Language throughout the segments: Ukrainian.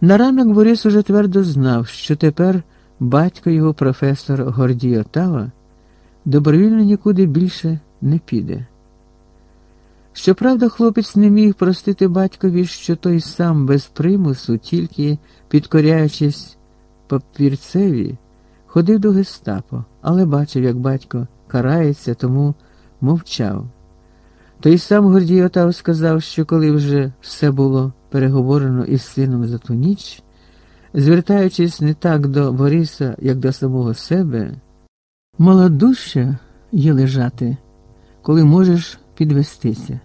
На ранок Борис уже твердо знав, що тепер батько його професор Гордій Отава добровільно нікуди більше не піде. Щоправда, хлопець не міг простити батькові, що той сам без примусу, тільки підкоряючись папірцеві, ходив до гестапо, але бачив, як батько карається, тому мовчав. Той сам Гордій Отав сказав, що коли вже все було переговорено із сином за ту ніч, звертаючись не так до Бориса, як до самого себе, молодуща є лежати, коли можеш підвестися.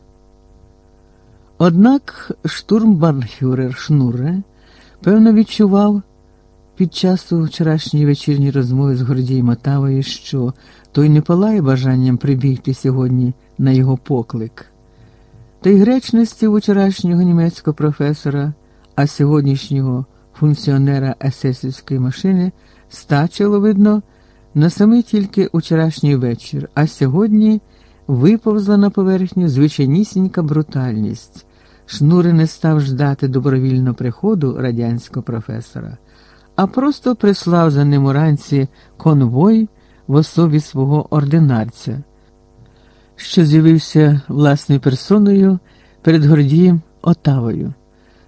Однак штурмбанфюрер Шнуре, певно, відчував під час вчорашньої вечірньої розмови з Гордієм Отавою, що той не палає бажанням прибігти сьогодні на його поклик. Та й гречності вчорашнього німецького професора, а сьогоднішнього функціонера есесівської машини стачило, видно, на самий тільки вчорашній вечір, а сьогодні виповзла на поверхню звичайнісінька брутальність. Шнури не став ждати добровільного приходу радянського професора, а просто прислав за ним уранці конвой в особі свого ординарця, що з'явився власною персоною перед Гордієм Отавою,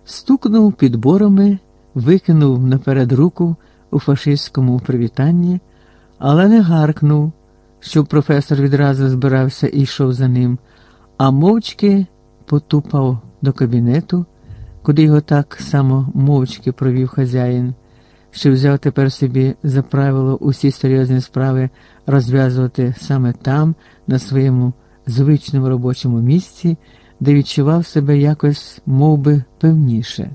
стукнув підборами, викинув наперед руку у фашистському привітанні, але не гаркнув, щоб професор відразу збирався і йшов за ним, а мовчки потупав до кабінету, куди його так само мовчки провів хазяїн, що взяв тепер собі за правило усі серйозні справи розв'язувати саме там, на своєму звичному робочому місці, де відчував себе якось мов би, певніше.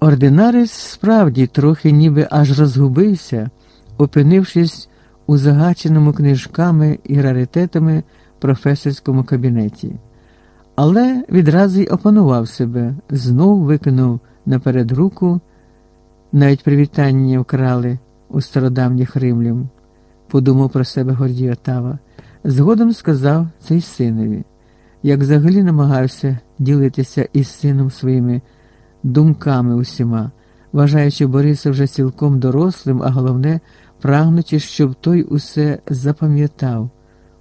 Ординарець справді трохи ніби аж розгубився, опинившись у загаченому книжками і раритетами професорському кабінеті але відразу й опанував себе, знов викинув наперед руку, навіть привітання вкрали у стародавніх римлян, подумав про себе Гордій Отава. Згодом сказав цей синові, як взагалі намагався ділитися із сином своїми думками усіма, вважаючи Бориса вже цілком дорослим, а головне, прагнучи, щоб той усе запам'ятав,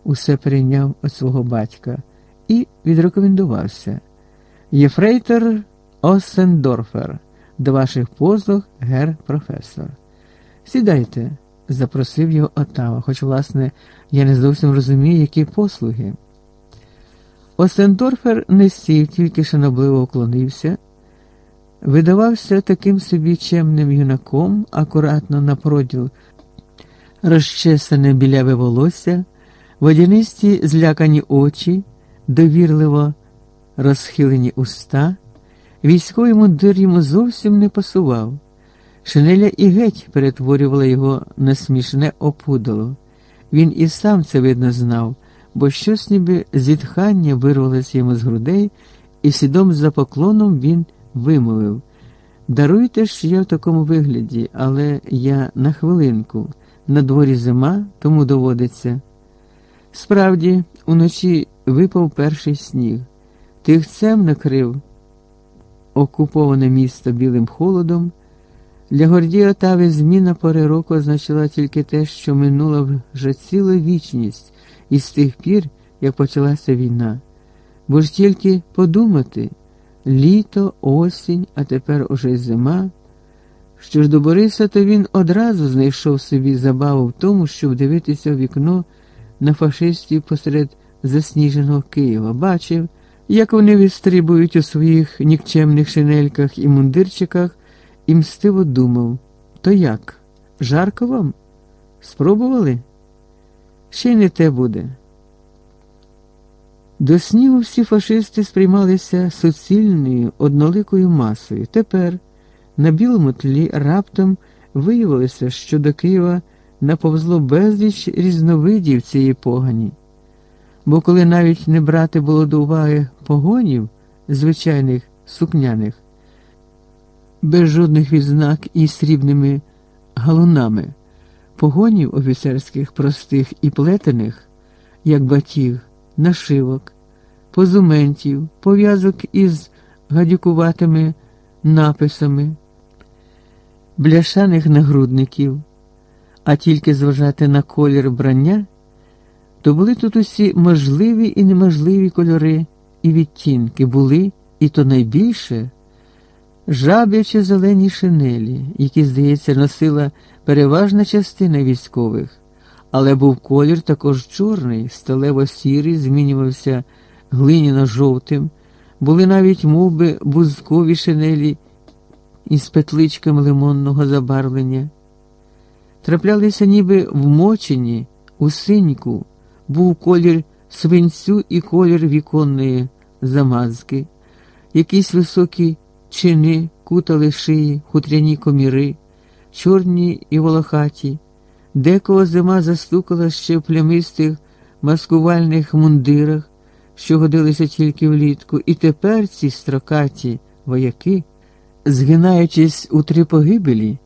усе прийняв від свого батька і відрекомендувався. Єфрейтор Осендорфер, до ваших послуг, гер професор. Сідайте, запросив його Отава, хоч, власне, я не зовсім розумію, які послуги. Осендорфер не сів, тільки шанобливо уклонився, видавався таким собі чемним юнаком, акуратно на проділ розчесане біляве волосся, водянисті злякані очі довірливо розхилені уста, військовий мундир йому зовсім не пасував. Шинеля і геть перетворювала його на смішне опудало. Він і сам це видно знав, бо щось ніби зітхання вирвалося йому з грудей, і сідом за поклоном він вимовив Даруйте, що я в такому вигляді, але я на хвилинку, на дворі зима, тому доводиться. Справді, уночі випав перший сніг, тихцем накрив окуповане місто білим холодом. Для Гордія Отави зміна пори року означала тільки те, що минула вже ціла вічність із тих пір, як почалася війна. Бо ж тільки подумати літо, осінь, а тепер уже зима. Що ж до Бориса, то він одразу знайшов собі забаву в тому, щоб дивитися в вікно на фашистів посеред засніженого Києва, бачив, як вони вистрибують у своїх нікчемних шинельках і мундирчиках, і мстиво думав то як? Жарко вам? Спробували? Ще й не те буде. До снігу всі фашисти сприймалися суцільною одноликою масою. Тепер на білому тлі раптом виявилося, що до Києва наповзло безліч різновидів цієї погані. Бо коли навіть не брати було до уваги погонів, звичайних сукняних, без жодних відзнак і срібними галунами, погонів офіцерських простих і плетених, як батіг, нашивок, позументів, пов'язок із гадюкуватими написами, бляшаних нагрудників, а тільки зважати на колір брання, то були тут усі можливі і неможливі кольори і відтінки. Були, і то найбільше жаб'ячі зелені шинелі, які, здається, носила переважна частина військових, але був колір також чорний, сталево сірий, змінювався глиняно жовтим, були навіть мов би, бузкові шинелі із петличками лимонного забарвлення. Траплялися ніби вмочені у синьку, був колір свинцю і колір віконної замазки, якісь високі чини кутали шиї, хутряні коміри, чорні і волохаті, декого зима застукала ще в плямистих маскувальних мундирах, що годилися тільки влітку, і тепер ці строкаті вояки, згинаючись у три погибелі,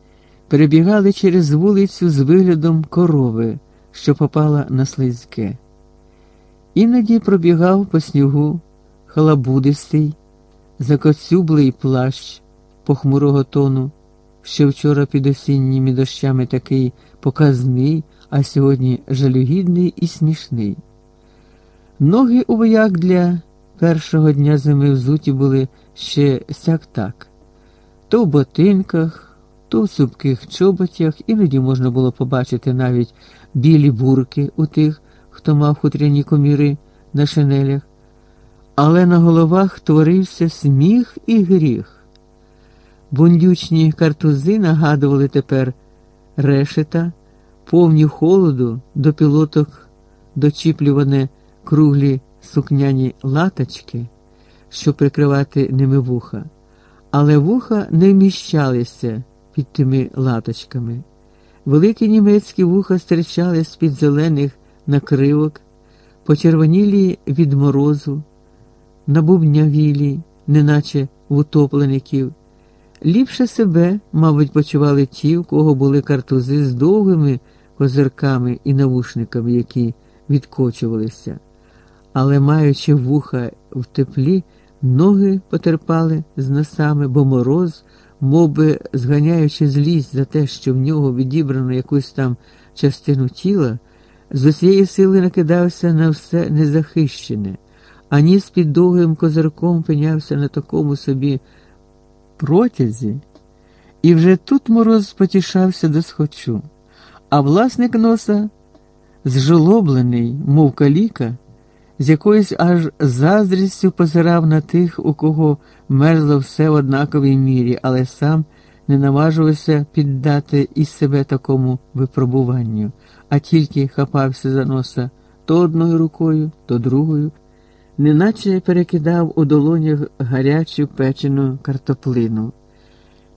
перебігали через вулицю з виглядом корови, що попала на слизьке. Іноді пробігав по снігу халабудистий, закоцюблий плащ похмурого тону, що вчора під осінніми дощами такий показний, а сьогодні жалюгідний і смішний. Ноги у вояк для першого дня зими взуті були ще сяк так, то в ботинках, то в супких чоботях, іноді можна було побачити навіть білі бурки у тих, хто мав хутряні коміри на шинелях, але на головах творився сміх і гріх. Бундючні картузи нагадували тепер решета, повні холоду до пілоток, дочіплюване круглі сукняні латочки, щоб прикривати ними вуха, але вуха не вміщалися під тими латочками. Великі німецькі вуха стирчали з-під зелених накривок, почервонілі від морозу, набубнявілі, неначе в утоплеників. Ліпше себе, мабуть, почували ті, у кого були картузи з довгими козирками і навушниками, які відкочувалися. Але, маючи вуха в теплі, ноги потерпали з носами, бо мороз, мов би, зганяючи злість за те, що в нього відібрано якусь там частину тіла, з усієї сили накидався на все незахищене, а ніс під довгим козирком пинявся на такому собі протязі, і вже тут мороз потішався до схочу, а власник носа, зжолоблений, мов каліка, з якоюсь аж заздрістю позирав на тих, у кого мерзло все в однаковій мірі, але сам не наважувався піддати із себе такому випробуванню, а тільки хапався за носа то одною рукою, то другою, неначе перекидав у долонях гарячу печену картоплину.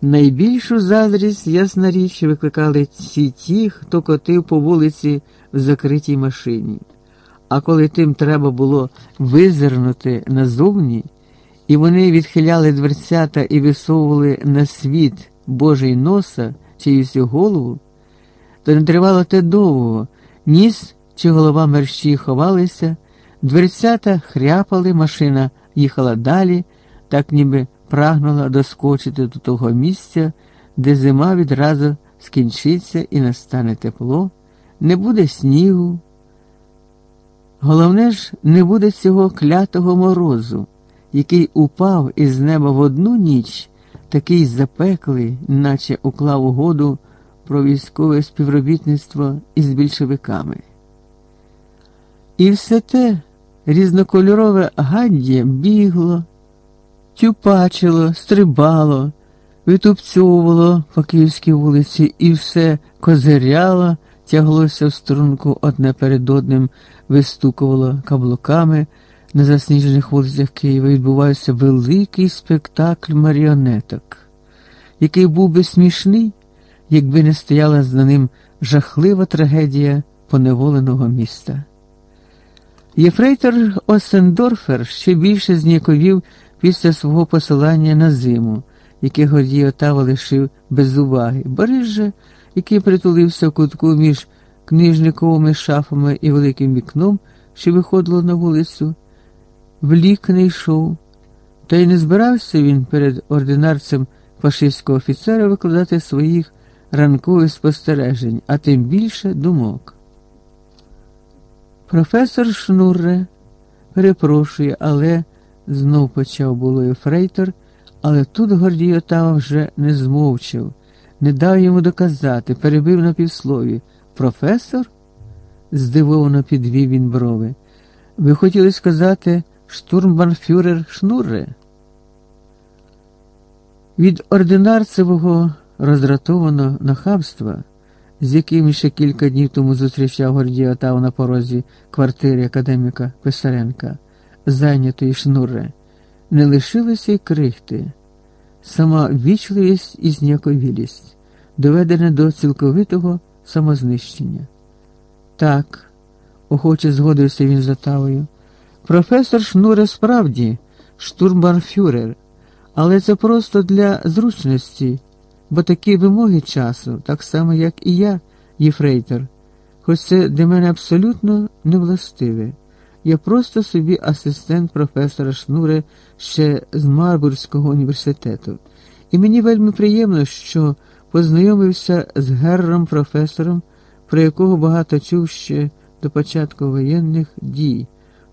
Найбільшу заздрість, ясна річ, викликали ці ті, хто котив по вулиці в закритій машині. А коли тим треба було визирнути назовні, і вони відхиляли дверцята і висовували на світ Божий носа чиюсь голову, то не тривало те довго, ніс чи голова мерщі ховалися, дверцята хряпали, машина їхала далі, так ніби прагнула доскочити до того місця, де зима відразу скінчиться і настане тепло, не буде снігу. Головне ж, не буде цього клятого морозу, який упав із неба в одну ніч, такий запеклий, наче уклав угоду про військове співробітництво із більшовиками. І все те різнокольорове гаддя бігло, тюпачило, стрибало, витупцьовувало по київській вулиці і все козиряло, тяглося в струнку одне перед одним, вистукувало каблуками. На засніжених вулицях Києва відбувався великий спектакль маріонеток, який був би смішний, якби не стояла за ним жахлива трагедія поневоленого міста. Єфрейтор Осендорфер ще більше зніяковів після свого посилання на зиму, яке Гордій Отава лишив без уваги. Борис же, який притулився в кутку між книжниковими шафами і великим вікном, що виходило на вулицю, влік не йшов, та й не збирався він перед ординарцем. фашистського офіцера викладати своїх ранкових спостережень, а тим більше думок. Професор Шнурре перепрошує, але знов почав було ефрейтор, але тут Гордій Отава вже не змовчав, не дав йому доказати, перебив на півслові. Професор? здивовано підвів він брови. Ви хотіли сказати штурмбанфюрер Шнурре? Від ординарцевого роздратованого нахабства, з яким ще кілька днів тому зустрічав Гордій Отав на порозі квартири академіка Писаренка, зайнятої шнурре, не лишилося й крихти, сама вічливість і зняковілість, доведена до цілковитого самознищення. Так, охоче згодився він з Отавою, професор Шнуре справді штурмбанфюрер, але це просто для зручності бо такі вимоги часу, так само, як і я, Єфрейтор, хоч це для мене абсолютно невластиве. Я просто собі асистент професора Шнуре ще з Марбурзького університету, і мені вельми приємно, що познайомився з герром професором, про якого багато чув ще до початку воєнних дій,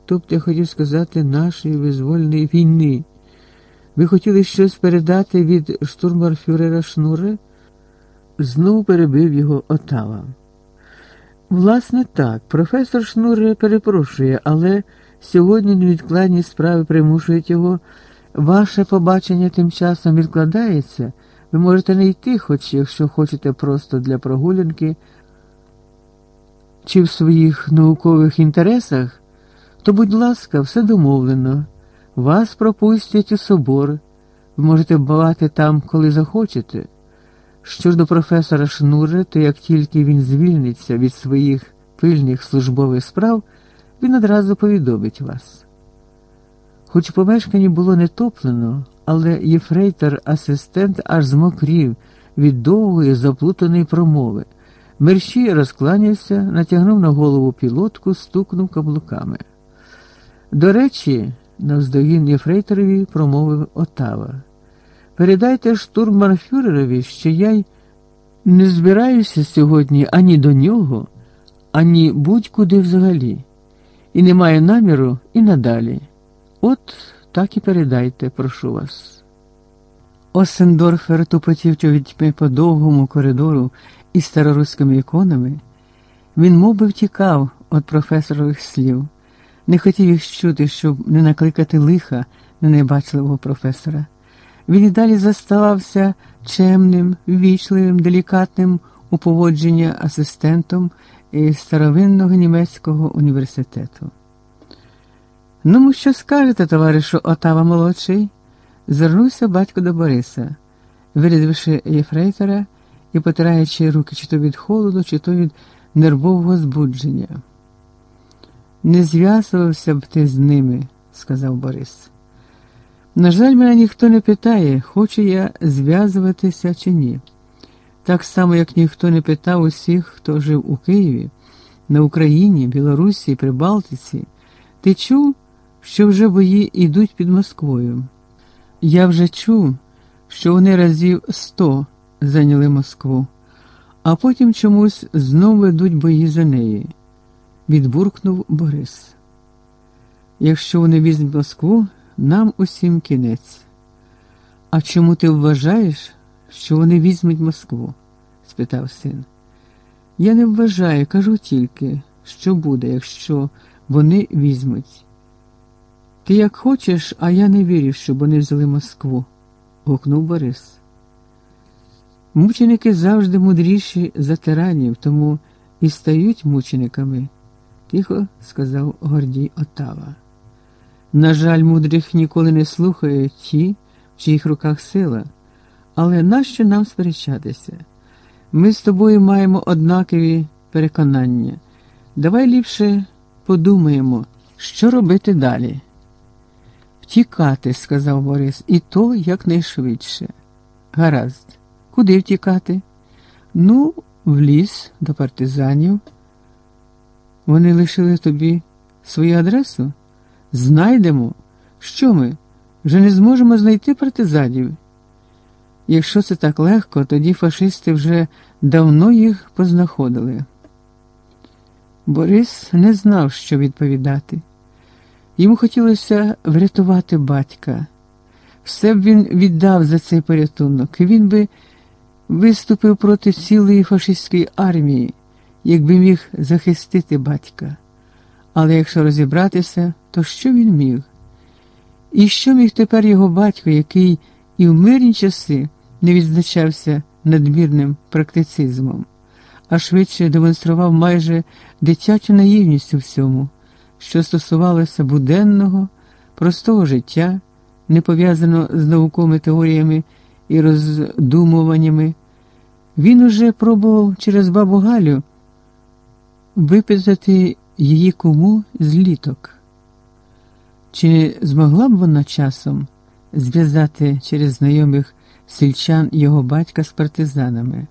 тобто я хотів сказати нашої визвольної війни. Ви хотіли щось передати від штурмбарфюрера Шнуре? Знову перебив його Отава. Власне, так, професор Шнуре перепрошує, але сьогодні невідкладні справи примушують його. Ваше побачення тим часом відкладається. Ви можете не йти, хоч якщо хочете просто для прогулянки чи в своїх наукових інтересах, то, будь ласка, все домовлено. Вас пропустять у собор, ви можете бувати там, коли захочете. Що ж до професора Шнуре, то як тільки він звільниться від своїх пильних службових справ, він одразу повідомить вас. Хоч у помешканні було не топлено, але єфрейтор асистент аж змокрів від довгої заплутаної промови. Мерщій розкланявся, натягнув на голову пілотку, стукнув каблуками. До речі, навздогін Єфрейторові промовив Отава. Передайте штурманфюрерові, що я й не збираюся сьогодні ані до нього, ані будь-куди взагалі, і не маю наміру і надалі. От так і передайте, прошу вас. Осендорфер тупотів чобітьми по довгому коридору із староруськими іконами. Він мов би, втікав від професорових слів не хотів їх чути, щоб не накликати лиха на небачливого професора. Він і далі заставався чемним, ввічливим, делікатним у поводження асистентом із старовинного німецького університету. Ну, що скажете, товаришу Отава молодший? Звернувся батько до Бориса, вирізавши єфрейтора і потираючи руки чи то від холоду, чи то від нервового збудження. Не зв'язувався б ти з ними, сказав Борис. На жаль, мене ніхто не питає, хочу я зв'язуватися чи ні. Так само, як ніхто не питав усіх, хто жив у Києві, на Україні, Білорусі, Прибалтиці. Ти чув, що вже бої йдуть під Москвою? Я вже чув, що вони разів сто зайняли Москву, а потім чомусь знову ведуть бої за неї відбуркнув Борис. Якщо вони візьмуть Москву, нам усім кінець. А чому ти вважаєш, що вони візьмуть Москву? спитав син. Я не вважаю, кажу тільки, що буде, якщо вони візьмуть. Ти як хочеш, а я не вірю, щоб вони взяли Москву, гукнув Борис. Мученики завжди мудріші за тиранів, тому і стають мучениками тихо сказав Гордій Отава. На жаль, мудрих ніколи не слухають ті, в чиїх руках сила, але нащо нам сперечатися? Ми з тобою маємо однакові переконання. Давай ліпше подумаємо, що робити далі. Втікати, сказав Борис, і то якнайшвидше. Гаразд, куди втікати? Ну, в ліс до партизанів. Вони лишили тобі свою адресу? Знайдемо. Що ми? Вже не зможемо знайти партизанів. Якщо це так легко, тоді фашисти вже давно їх познаходили. Борис не знав, що відповідати. Йому хотілося врятувати батька. Все б він віддав за цей порятунок. Він би виступив проти цілої фашистської армії, якби міг захистити батька. Але якщо розібратися, то що він міг? І що міг тепер його батько, який і в мирні часи не відзначався надмірним практицизмом, а швидше демонстрував майже дитячу наївність у всьому, що стосувалося буденного, простого життя, не пов'язаного з науковими теоріями і роздумуваннями. Він уже пробував через бабу Галю випитати її кому з літок. Чи змогла б вона часом зв'язати через знайомих сільчан його батька з партизанами?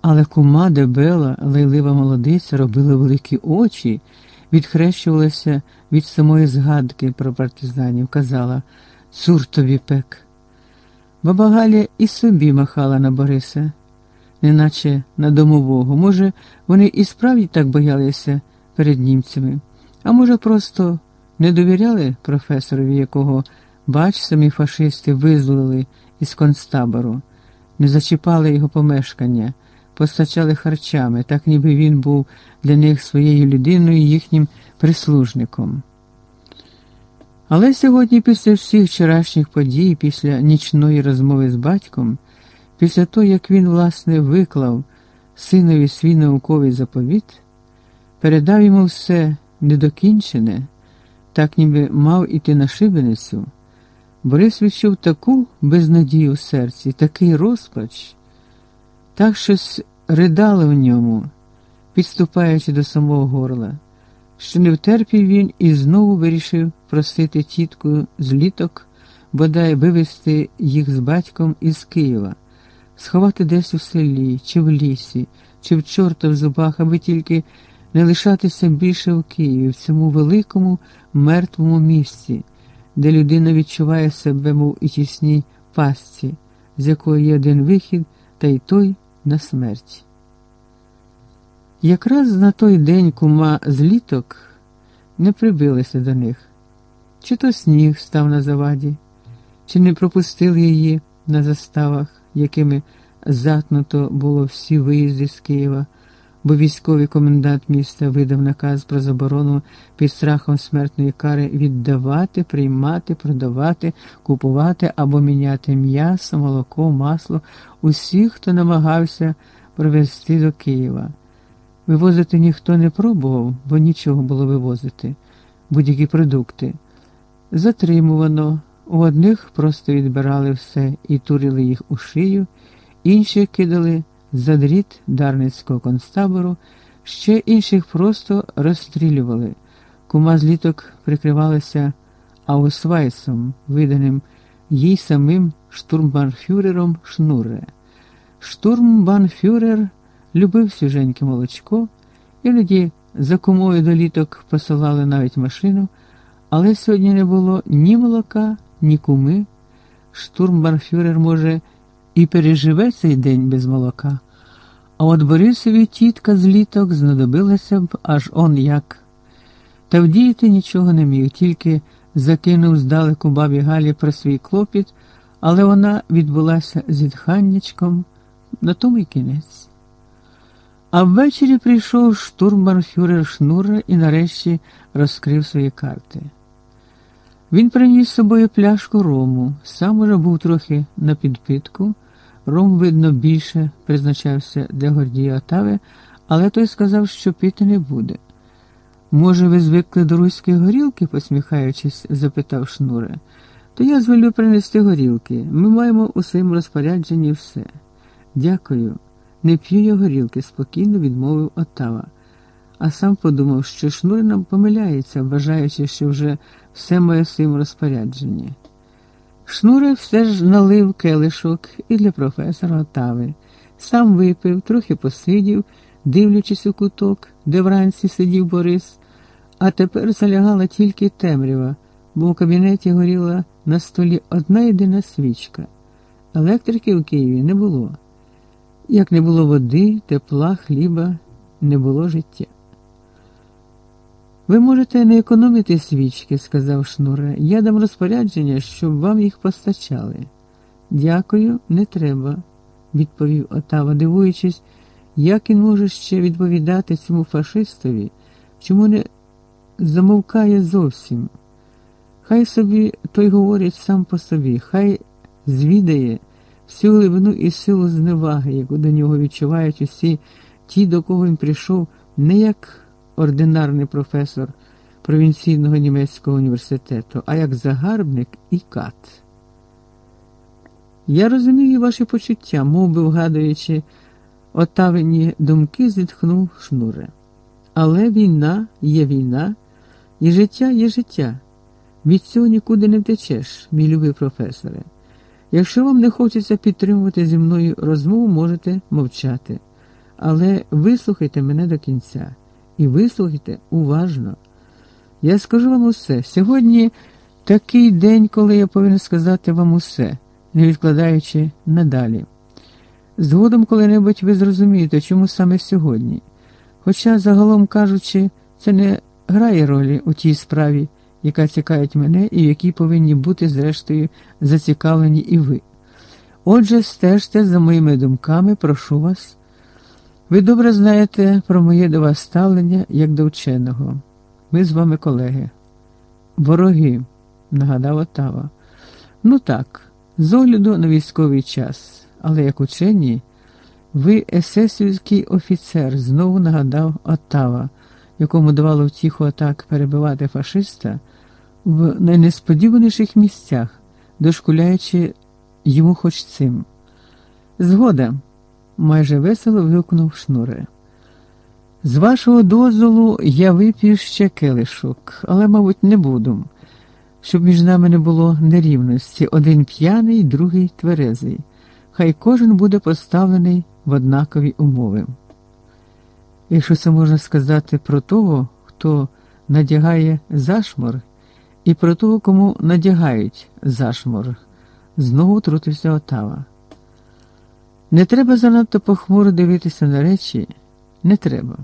Але кума дебела, лайлива молодиця робила великі очі, відхрещувалася від самої згадки про партизанів, казала Цур тобі пек. Баба Галя і собі махала на Бориса, неначе на домового. Може, вони і справді так боялися перед німцями, а може, просто не довіряли професорові, якого, бач, самі фашисти визволили із концтабору, не зачіпали його помешкання, постачали харчами, так ніби він був для них своєю людиною, і їхнім прислужником. Але сьогодні, після всіх вчорашніх подій, після нічної розмови з батьком, після того, як він, власне, виклав синові свій науковий заповіт, передав йому все недокінчене, так ніби мав іти на шибеницю, Борис відчув таку безнадію в серці, такий розпач, так щось ридало в ньому, підступаючи до самого горла що не втерпів він і знову вирішив просити тітку з літок, бодай вивезти їх з батьком із Києва, сховати десь у селі, чи в лісі, чи в чорта в зубах, аби тільки не лишатися більше в Києві, в цьому великому мертвому місці, де людина відчуває себе, мов і тісній пастці, з якої є один вихід, та й той на смерть. Якраз на той день кума з літок не прибилася до них, чи то сніг став на заваді, чи не пропустили її на заставах, якими затнуто було всі виїзди з Києва, бо військовий комендант міста видав наказ про заборону під страхом смертної кари віддавати, приймати, продавати, купувати або міняти м'ясо, молоко, масло усіх, хто намагався провести до Києва. Вивозити ніхто не пробував, бо нічого було вивозити, будь-які продукти. Затримувано, у одних просто відбирали все і турили їх у шию, інші кидали за дріт Дарницького концтабору, ще інших просто розстрілювали. Кума з літок прикривалася аусвайсом, виданим їй самим штурмбанфюрером Шнуре. Штурмбанфюрер любив свіженьке молочко, іноді за кумою до літок посилали навіть машину, але сьогодні не було ні молока, ні куми. Штурмбанфюрер, може, і переживе цей день без молока. А от Борисові тітка з літок знадобилася б аж он як. Та вдіяти нічого не міг, тільки закинув здалеку бабі Галі про свій клопіт, але вона відбулася зітханнячком на тому й кінець. А ввечері прийшов штурмбанфюрер Шнура і нарешті розкрив свої карти. Він приніс з собою пляшку рому, сам уже був трохи на підпитку. Ром, видно, більше призначався для Гордія Отави, але той сказав, що пити не буде. Може, ви звикли до руської горілки, посміхаючись, запитав Шнуре. То я звелю принести горілки. Ми маємо у своєму розпорядженні все. Дякую. Не п'ю я горілки, спокійно відмовив Оттава, а сам подумав, що Шнур нам помиляється, вважаючи, що вже все моє в своєму розпорядженні. Шнуре все ж налив келишок і для професора Отави. Сам випив, трохи посидів, дивлячись у куток, де вранці сидів Борис, а тепер залягала тільки темрява, бо в кабінеті горіла на столі одна єдина свічка. Електрики у Києві не було. Як не було води, тепла, хліба, не було життя. Ви можете не економити свічки, сказав Шнура. Я дам розпорядження, щоб вам їх постачали. Дякую, не треба, відповів Отава, дивуючись, як він може ще відповідати цьому фашистові, чому не замовкає зовсім. Хай собі той говорить сам по собі, хай звідає всю глибину і силу зневаги, яку до нього відчувають усі ті, до кого він прийшов, не як ординарний професор провінційного німецького університету, а як загарбник і кат. Я розумію ваші почуття, мов би вгадуючи отавені думки, зітхнув шнуре. Але війна є війна, і життя є життя. Від цього нікуди не втечеш, мій любий професоре. Якщо вам не хочеться підтримувати зі мною розмову, можете мовчати. Але вислухайте мене до кінця і вислухайте уважно. Я скажу вам усе. Сьогодні такий день, коли я повинен сказати вам усе, не відкладаючи надалі. Згодом коли-небудь ви зрозумієте, чому саме сьогодні. Хоча, загалом кажучи, це не грає ролі у тій справі, яка цікавить мене і в якій повинні бути, зрештою, зацікавлені і ви. Отже, стежте за моїми думками, прошу вас. Ви добре знаєте про моє до вас ставлення як до вченого. Ми з вами колеги. Вороги, нагадав Отава. Ну так, з огляду на військовий час, але як учені, ви есесівський офіцер, знову нагадав Оттава, якому давало втіху атак перебивати фашиста в найнесподіваніших місцях, дошкуляючи йому хоч цим. Згода, майже весело вигукнув шнуре. З вашого дозволу я вип'ю ще келишок, але, мабуть, не буду, щоб між нами не було нерівності один п'яний, другий тверезий. Хай кожен буде поставлений в однакові умови. Якщо це можна сказати про того, хто надягає зашмор, і про того, кому надягають зашмор, знову трутився Отава. Не треба занадто похмуро дивитися на речі, не треба.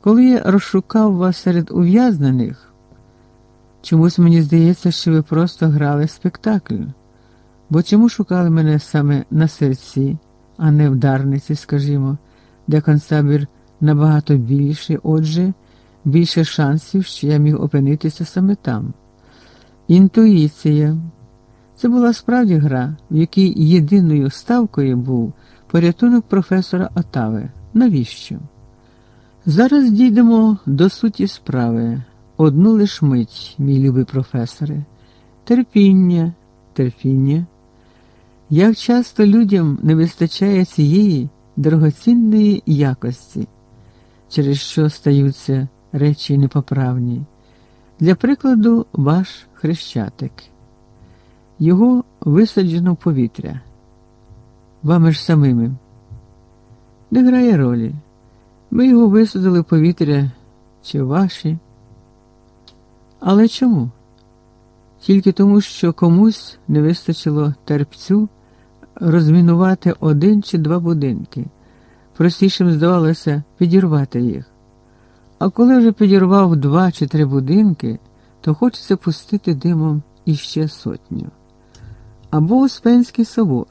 Коли я розшукав вас серед ув'язнених, чомусь мені здається, що ви просто грали спектакль. Бо чому шукали мене саме на серці, а не в Дарниці, скажімо, де концабір набагато більше, отже, більше шансів, що я міг опинитися саме там. Інтуїція. Це була справді гра, в якій єдиною ставкою був порятунок професора Отави. Навіщо? Зараз дійдемо до суті справи. Одну лиш мить, мій любий професоре. Терпіння, терпіння. Як часто людям не вистачає цієї дорогоцінної якості, через що стаються речі непоправні. Для прикладу, ваш хрещатик. Його висаджено в повітря. Вами ж самими. Не грає ролі. Ми його висадили в повітря чи ваші. Але чому? Тільки тому, що комусь не вистачило терпцю розмінувати один чи два будинки. Простішим здавалося підірвати їх. А коли вже підірвав два чи три будинки, то хочеться пустити димом іще сотню. Або Успенський собор.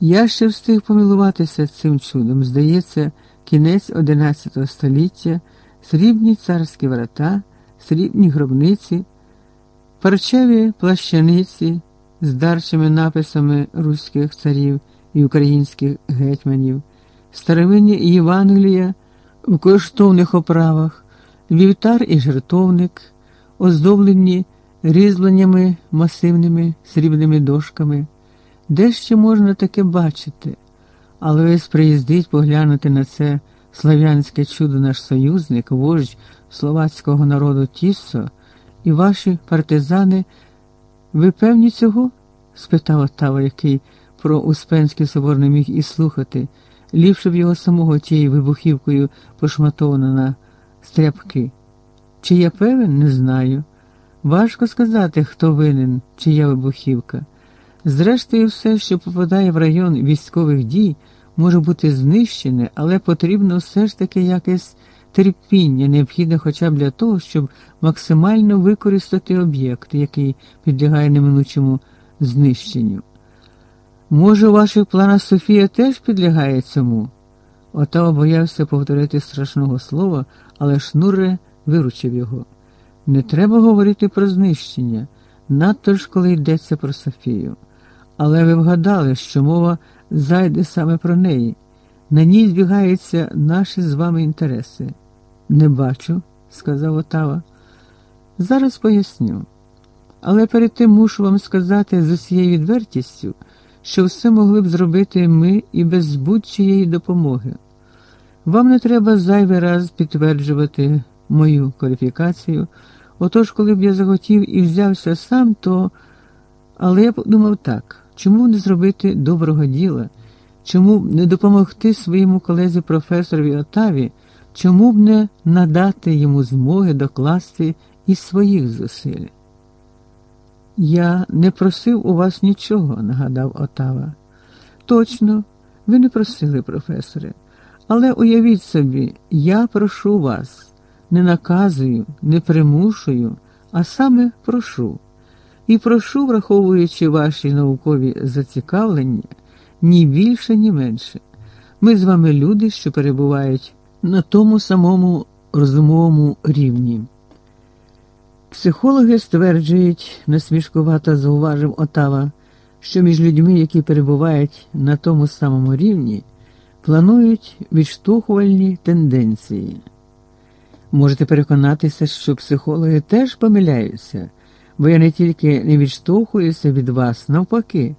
Я ще встиг помилуватися цим чудом, здається, кінець XI століття, срібні царські врата, срібні гробниці, парчеві плащаниці з дарчими написами руських царів і українських гетьманів, старовинні Євангелія в коштовних оправах, вівтар і жертовник, оздоблені різьбленнями масивними срібними дошками. Де ще можна таке бачити? Але ось приїздить поглянути на це слав'янське чудо наш союзник, вождь словацького народу Тіссо, і ваші партизани. Ви певні цього? спитав Оттава, який про Успенський собор не міг і слухати, ліпше б його самого тією вибухівкою пошматовано на стряпки. Чи я певен, не знаю. Важко сказати, хто винен, чия вибухівка. Зрештою, все, що попадає в район військових дій, може бути знищене, але потрібно все ж таки якесь терпіння, необхідне хоча б для того, щоб максимально використати об'єкт, який підлягає неминучому знищенню. Може, у ваших планах Софія теж підлягає цьому? Отава боявся повторити страшного слова, але шнуре виручив його. Не треба говорити про знищення, надто ж коли йдеться про Софію. Але ви вгадали, що мова зайде саме про неї. На ній збігаються наші з вами інтереси. Не бачу, сказав Отава. Зараз поясню. Але перед тим мушу вам сказати з усією відвертістю, що все могли б зробити ми і без будь-чиєї допомоги. Вам не треба зайвий раз підтверджувати мою кваліфікацію. Отож, коли б я захотів і взявся сам, то. Але я подумав так чому не зробити доброго діла, чому б не допомогти своєму колезі професорові Отаві, чому б не надати йому змоги докласти і своїх зусиль? Я не просив у вас нічого, нагадав Отава. Точно, ви не просили, професоре, але уявіть собі, я прошу вас, не наказую, не примушую, а саме прошу. І прошу, враховуючи ваші наукові зацікавлення, ні більше, ні менше. Ми з вами люди, що перебувають на тому самому розумовому рівні. Психологи стверджують, насмішкувато зауважив Отава, що між людьми, які перебувають на тому самому рівні, планують відштовхувальні тенденції. Можете переконатися, що психологи теж помиляються, бо я не тільки не відштовхуюся від вас, навпаки,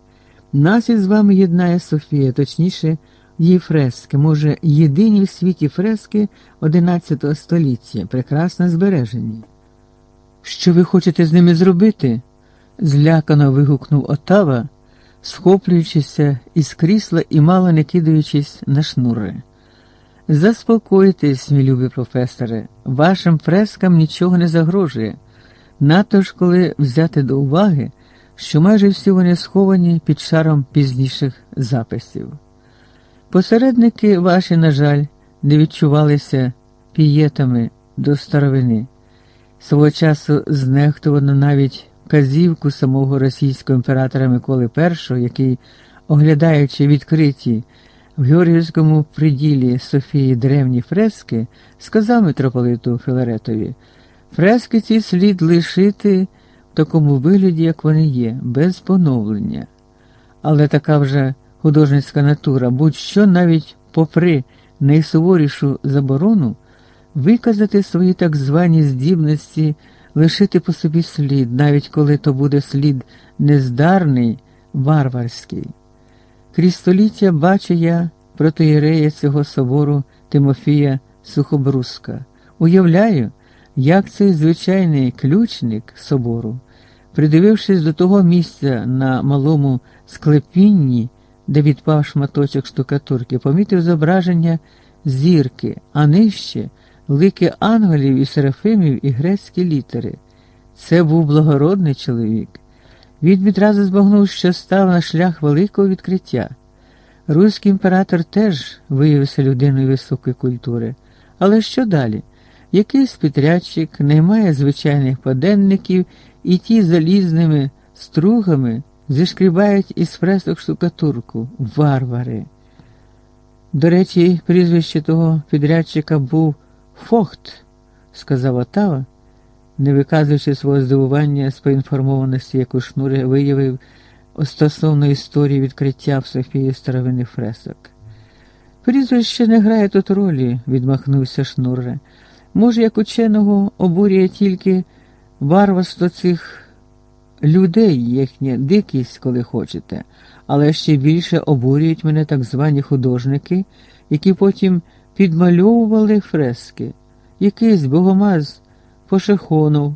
нас із вами єднає Софія, точніше, її фрески, може, єдині в світі фрески XI століття, прекрасно збережені. Що ви хочете з ними зробити? злякано вигукнув Отава, схоплюючися із крісла і мало не кидаючись на шнури. Заспокойтесь, мій любі професоре, вашим фрескам нічого не загрожує, надто ж коли взяти до уваги, що майже всі вони сховані під шаром пізніших записів. Посередники ваші, на жаль, не відчувалися пієтами до старовини. Свого часу знехтувано навіть казівку самого російського імператора Миколи І, який, оглядаючи відкриті в Георгіївському приділі Софії древні фрески, сказав митрополиту Філаретові, фрески ці слід лишити в такому вигляді, як вони є, без поновлення. Але така вже художницька натура, будь-що навіть попри найсуворішу заборону, виказати свої так звані здібності, лишити по собі слід, навіть коли то буде слід нездарний, варварський. Крізь століття бачу я протиєрея цього собору Тимофія Сухобруска. Уявляю, як цей звичайний ключник собору, придивившись до того місця на малому склепінні, де відпав шматочок штукатурки, помітив зображення зірки, а нижче лики ангелів і серафимів і грецькі літери. Це був благородний чоловік. Він відразу збагнув, що став на шлях великого відкриття. Руський імператор теж виявився людиною високої культури. Але що далі? Якийсь підрядчик наймає звичайних поденників і ті залізними стругами зішкрібають із фресок штукатурку, варвари. До речі, прізвище того підрядчика був Фохт, сказав Отава, не виказуючи свого здивування з поінформованості, яку шнури виявив стосовно історії відкриття в Софії старовинних фресок. Прізвище не грає тут ролі, відмахнувся Шнурре. Може, як ученого обурює тільки варварство цих людей, їхня дикість, коли хочете, але ще більше обурюють мене так звані художники, які потім підмальовували фрески. Якийсь богомаз Пошехонов,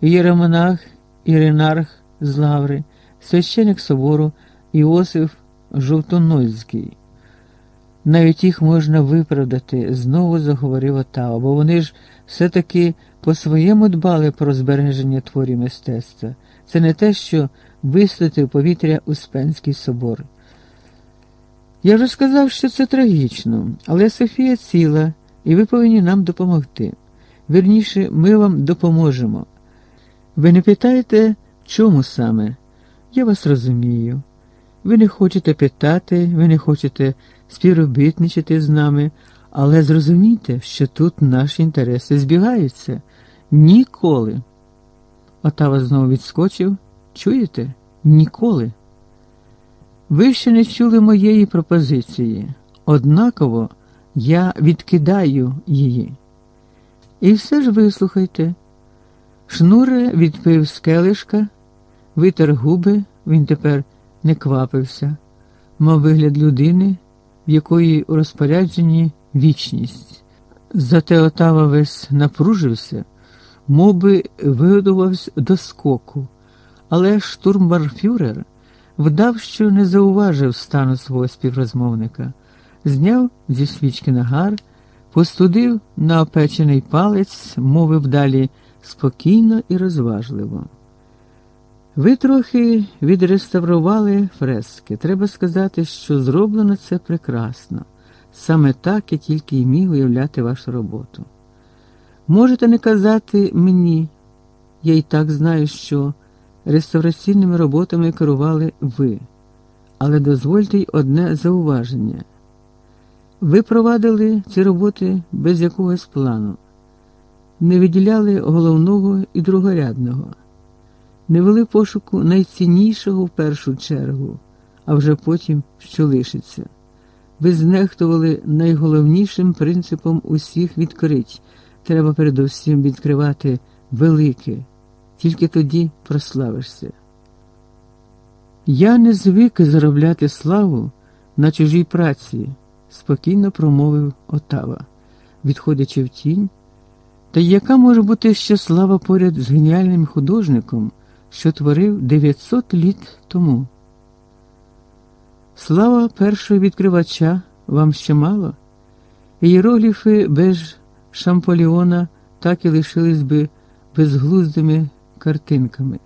єромонах Іринарх з Лаври, священик собору Іосиф Жовтонозький. Навіть їх можна виправдати, знову заговорив Отава, бо вони ж все-таки по-своєму дбали про збереження творів мистецтва. Це не те, що вислати в повітря Успенський собор. Я вже сказав, що це трагічно, але Софія ціла, і ви повинні нам допомогти. Вірніше, ми вам допоможемо. Ви не питаєте, чому саме? Я вас розумію. Ви не хочете питати, ви не хочете співробітничати з нами, але зрозумійте, що тут наші інтереси збігаються. Ніколи. Отава знову відскочив. Чуєте? Ніколи. Ви ще не чули моєї пропозиції. Однаково я відкидаю її. І все ж вислухайте. Шнуре відпив з келишка, витер губи, він тепер не квапився, мав вигляд людини, в якої у розпорядженні вічність. Зате отава весь напружився, мов би вигодувався до скоку, але штурмбарфюрер вдав, що не зауважив стану свого співрозмовника, зняв зі свічки нагар, постудив на опечений палець, мовив далі спокійно і розважливо. Ви трохи відреставрували фрески. Треба сказати, що зроблено це прекрасно, саме так я тільки й міг уявляти вашу роботу. Можете не казати мені, я й так знаю, що реставраційними роботами керували ви, але дозвольте й одне зауваження. Ви провадили ці роботи без якогось плану, не виділяли головного і другорядного не вели пошуку найціннішого в першу чергу, а вже потім, що лишиться. Ви знехтували найголовнішим принципом усіх відкрить. Треба передусім відкривати велике, тільки тоді прославишся. Я не звик заробляти славу на чужій праці, спокійно промовив Отава, відходячи в тінь. Та яка може бути ще слава поряд з геніальним художником? що творив 900 літ тому. Слава першого відкривача вам ще мало, ієрогліфи без Шамполіона так і лишились би безглуздими картинками.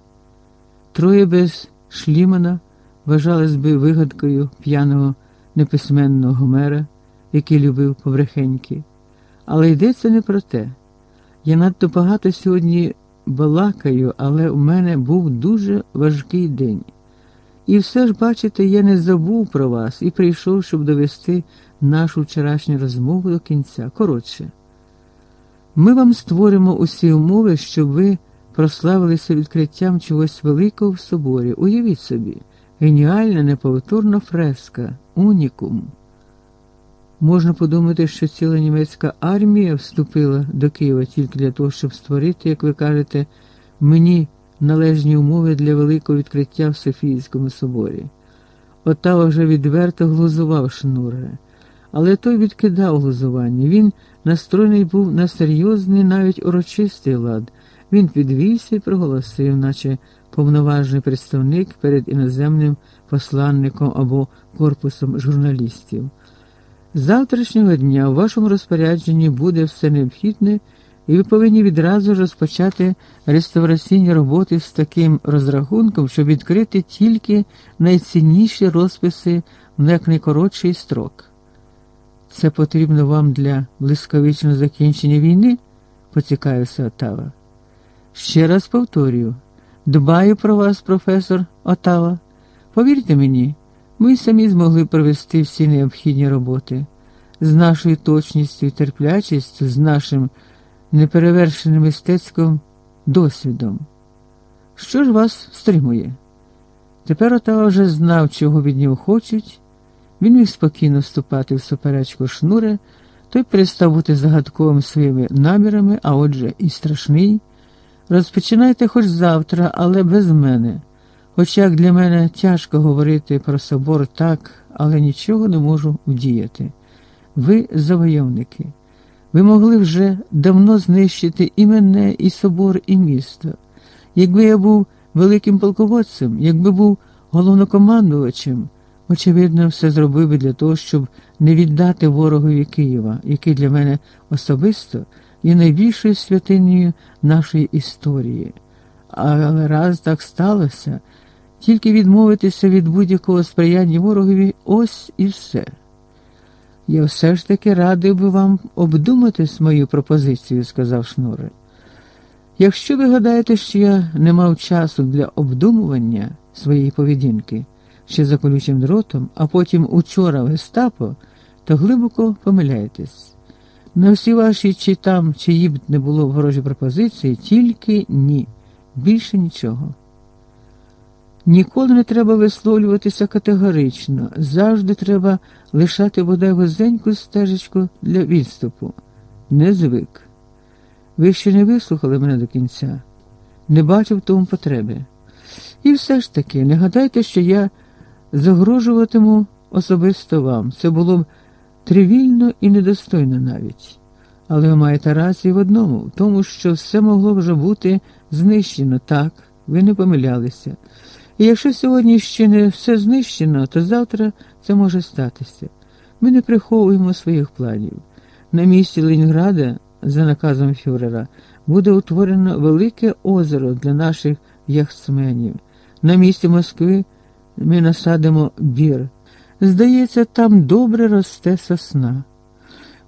Троє без Шлімана вважались би вигадкою п'яного неписьменного Гомера, який любив побрехеньки. Але йдеться не про те. Я надто багато сьогодні балакаю, але у мене був дуже важкий день. І все ж, бачите, я не забув про вас і прийшов, щоб довести нашу вчорашню розмову до кінця. Коротше, ми вам створимо усі умови, щоб ви прославилися відкриттям чогось великого в соборі. Уявіть собі, геніальна, неповторна фреска, унікум. Можна подумати, що ціла німецька армія вступила до Києва тільки для того, щоб створити, як ви кажете, мені належні умови для великого відкриття в Софійському соборі. Отава вже відверто глузував шнуре, але той відкидав глузування. Він настроєний був на серйозний, навіть урочистий лад. Він підвівся і проголосив, наче повноважний представник перед іноземним посланником або корпусом журналістів. З завтрашнього дня у вашому розпорядженні буде все необхідне, і ви повинні відразу розпочати реставраційні роботи з таким розрахунком, щоб відкрити тільки найцінніші розписи в якнайкоротший строк. Це потрібно вам для блискавичного закінчення війни, поцікавився Отава. Ще раз повторюю, дбаю про вас, професор Отава. Повірте мені. Ми самі змогли провести всі необхідні роботи з нашою точністю і терплячістю, з нашим неперевершеним мистецьким досвідом. Що ж вас стримує? Тепер Отава вже знав, чого від нього хочуть. Він міг спокійно вступати в суперечку шнури, той перестав бути загадковим своїми намірами, а отже, і страшний. Розпочинайте хоч завтра, але без мене. Хоч як для мене тяжко говорити про собор так, але нічого не можу вдіяти. Ви завойовники. Ви могли вже давно знищити і мене, і собор, і місто. Якби я був великим полководцем, якби був головнокомандувачем, очевидно, все зробив би для того, щоб не віддати ворогові Києва, який для мене особисто є найбільшою святинею нашої історії. Але раз так сталося, тільки відмовитися від будь-якого сприяння ворогові ось і все. Я все ж таки радий би вам обдумати мою пропозицію, сказав Шнури. Якщо ви гадаєте, що я не мав часу для обдумування своєї поведінки ще за колючим дротом, а потім учора в гестапо, то глибоко помиляєтесь. На всі ваші чи там, чиї б не було ворожі пропозиції, тільки ні, більше нічого. Ніколи не треба висловлюватися категорично, завжди треба лишати бодай вузеньку стежечку для відступу. Не звик. Ви ще не вислухали мене до кінця, не бачив тому потреби. І все ж таки, не гадайте, що я загрожуватиму особисто вам. Це було б тривільно і недостойно навіть. Але ви маєте рацію в одному, в тому, що все могло вже бути знищено так, ви не помилялися. І якщо сьогодні ще не все знищено, то завтра це може статися. Ми не приховуємо своїх планів. На місці Ленінграда, за наказом Фюрера, буде утворено велике озеро для наших яхтсменів. На місці Москви ми насадимо бір. Здається, там добре росте сосна.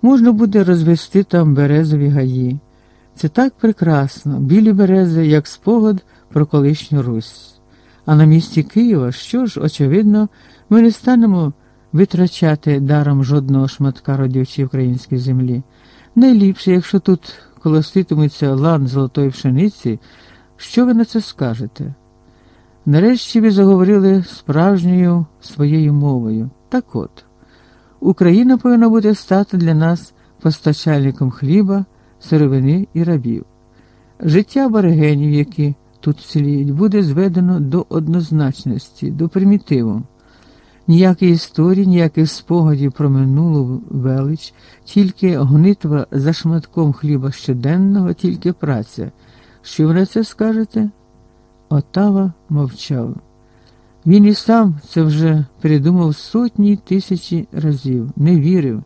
Можна буде розвести там березові гаї. Це так прекрасно, білі берези, як спогад про колишню Русь. А на місці Києва, що ж, очевидно, ми не станемо витрачати даром жодного шматка родючої української землі. Найліпше, якщо тут колоситиметься лан золотої пшениці, що ви на це скажете? Нарешті ви заговорили справжньою своєю мовою. Так от, Україна повинна буде стати для нас постачальником хліба, сировини і рабів. Життя аборигенів, які тут слід, буде зведено до однозначності, до примітиву. Ніякої історії, ніяких спогадів про минулу велич, тільки гонитва за шматком хліба щоденного, тільки праця. Що ви на це скажете? Отава мовчав. Він і сам це вже придумав сотні тисячі разів, не вірив,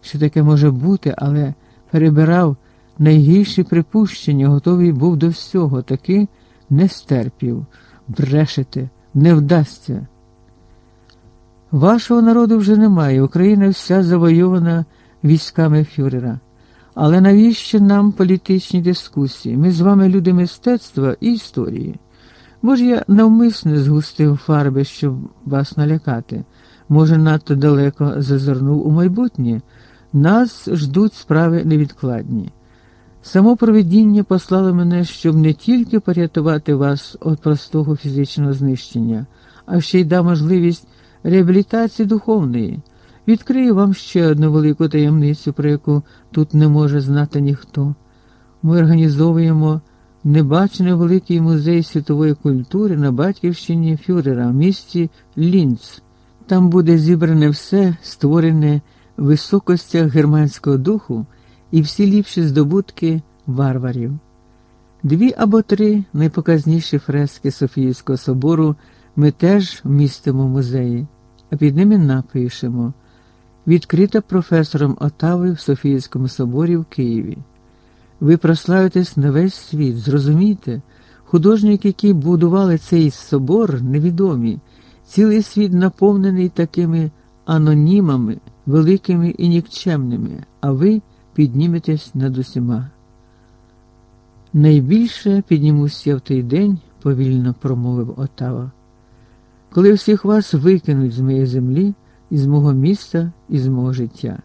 що таке може бути, але перебирав найгірші припущення, готовий був до всього, таки не стерпів, брешете, не вдасться. Вашого народу вже немає, Україна вся завойована військами Фюрера. Але навіщо нам політичні дискусії? Ми з вами люди мистецтва і історії. Може, я навмисне згустив фарби, щоб вас налякати. Може, надто далеко зазирнув у майбутнє. Нас ждуть справи невідкладні. Само провидіння послало мене, щоб не тільки порятувати вас від простого фізичного знищення, а ще й дав можливість реабілітації духовної. Відкрию вам ще одну велику таємницю, про яку тут не може знати ніхто. Ми організовуємо небачений великий музей світової культури на батьківщині Фюрера в місті Лінц. Там буде зібране все, створене в високостях германського духу і всі ліпші здобутки варварів. Дві або три найпоказніші фрески Софійського собору ми теж вмістимо в музеї, а під ними напишемо відкрита професором Отави в Софійському соборі в Києві. Ви прославитесь на весь світ, зрозумійте, художники, які будували цей собор, невідомі, цілий світ наповнений такими анонімами, великими і нікчемними, а ви підніметесь над усіма. Найбільше піднімуся в той день, повільно промовив Отава, коли всіх вас викинуть з моєї землі, із мого міста, із мого життя.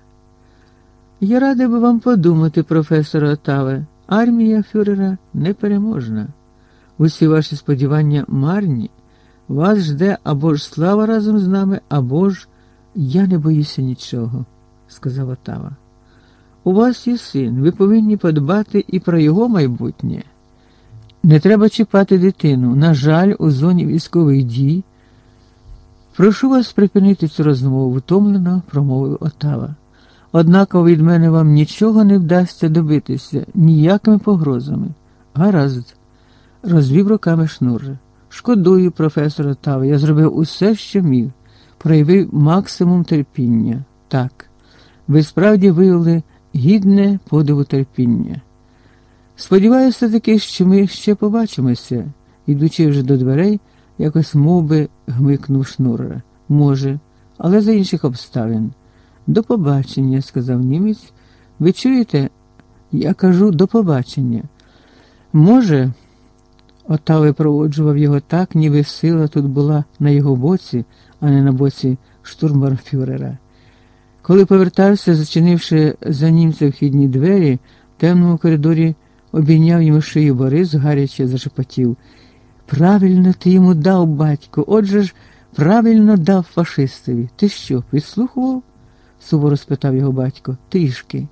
Я радий би вам подумати, професоре Отаве, армія фюрера непереможна. Усі ваші сподівання марні, вас жде або ж слава разом з нами, або ж я не боюся нічого, сказав Отава. У вас є син, ви повинні подбати і про його майбутнє. Не треба чіпати дитину. На жаль, у зоні військових дій. Прошу вас припинити цю розмову, втомлено промовив Отава. Однако від мене вам нічого не вдасться добитися, ніякими погрозами. Гаразд, розвів руками шнур. Шкодую, професор Отава, я зробив усе, що міг. проявив максимум терпіння. Так, ви справді виявили гідне подиву терпіння. Сподіваюся таки, що ми ще побачимося, ідучи вже до дверей, якось мов би, гмикнув шнура. Може, але за інших обставин. До побачення, сказав німець. Ви чуєте? Я кажу до побачення. Може, ота випроводжував його так, ніби сила тут була на його боці, а не на боці штурмбарфюрера. Коли повертався, зачинивши за німцем вхідні двері, в темному коридорі обійняв йому шию Борис, гаряче зашепотів. Правильно ти йому дав, батько, отже ж, правильно дав фашистові. Ти що, підслухував? Суворо спитав його батько. Трішки.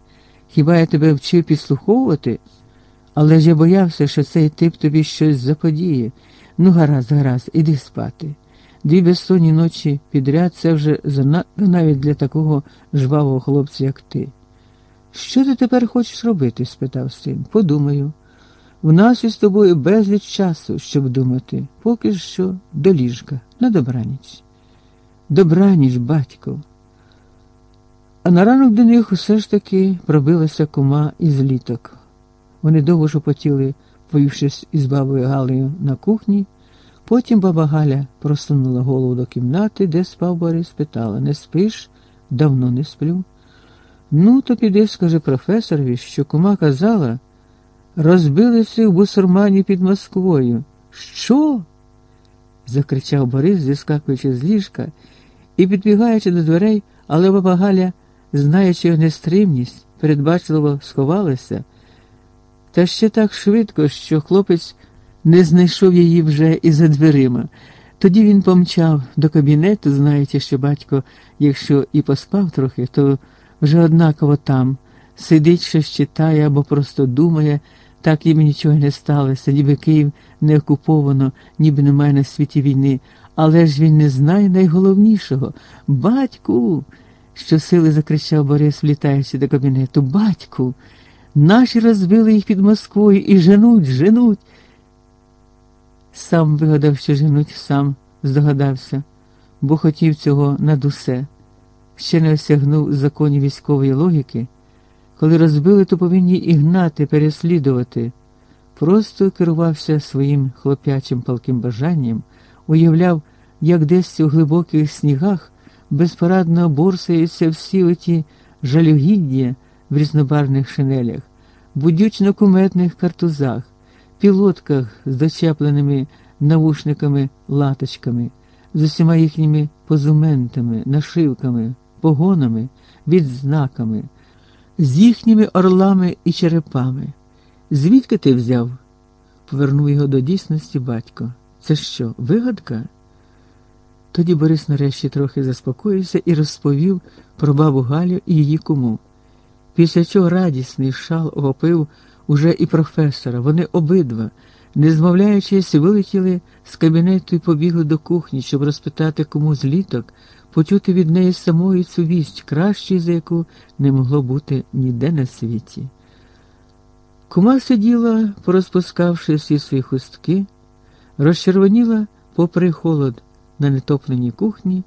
Хіба я тебе вчив підслуховувати? Але ж я боявся, що цей тип тобі щось заподіє. Ну, гаразд, гаразд, іди спати. Дві безсонні ночі підряд це вже навіть для такого жвавого хлопця, як ти. Що ти тепер хочеш робити? спитав син. Подумаю. В нас із тобою безліч часу, щоб думати, поки що до ліжка, на добраніч. Добраніч, батько. А на ранок до них усе ж таки пробилася кума із літок. Вони довго шепотіли, повівшись із бабою Галею на кухні. Потім баба Галя просунула голову до кімнати, де спав Борис, спитала Не спиш? Давно не сплю. Ну, то піди, скажи професорові, що кума казала, розбилися в бусурмані під Москвою. Що? закричав Борис, зіскакуючи з ліжка і підбігаючи до дверей, але баба Галя, знаючи його нестримність, передбачливо сховалася, та ще так швидко, що хлопець не знайшов її вже і за дверима. Тоді він помчав до кабінету, знаючи, що батько, якщо і поспав трохи, то вже однаково там, сидить, щось читає або просто думає, так їм нічого не сталося, ніби Київ не окуповано, ніби немає на світі війни. Але ж він не знає найголовнішого. Батьку, щосили закричав Борис, влітаючи до кабінету. Батьку, наші розбили їх під Москвою і женуть, женуть. Сам вигадав, що женуть, сам здогадався, бо хотів цього над усе. Ще не осягнув законів військової логіки. Коли розбили, то повинні і гнати, переслідувати. Просто керувався своїм хлоп'ячим палким бажанням, уявляв, як десь у глибоких снігах безпорадно борсаються всі оті жалюгіддя в різнобарних шинелях, будючно куметних картузах пілотках з дочепленими навушниками латочками, з усіма їхніми позументами, нашивками, погонами, відзнаками, з їхніми орлами і черепами. Звідки ти взяв? Повернув його до дійсності батько. Це що, вигадка? Тоді Борис нарешті трохи заспокоївся і розповів про бабу Галю і її куму. Після чого радісний шал охопив уже і професора. Вони обидва, не змовляючись, вилетіли з кабінету і побігли до кухні, щоб розпитати кому з літок, почути від неї самої цю вість, кращої, за яку не могло бути ніде на світі. Кума сиділа, порозпускавши всі свої хустки, розчервоніла попри холод на нетопленій кухні.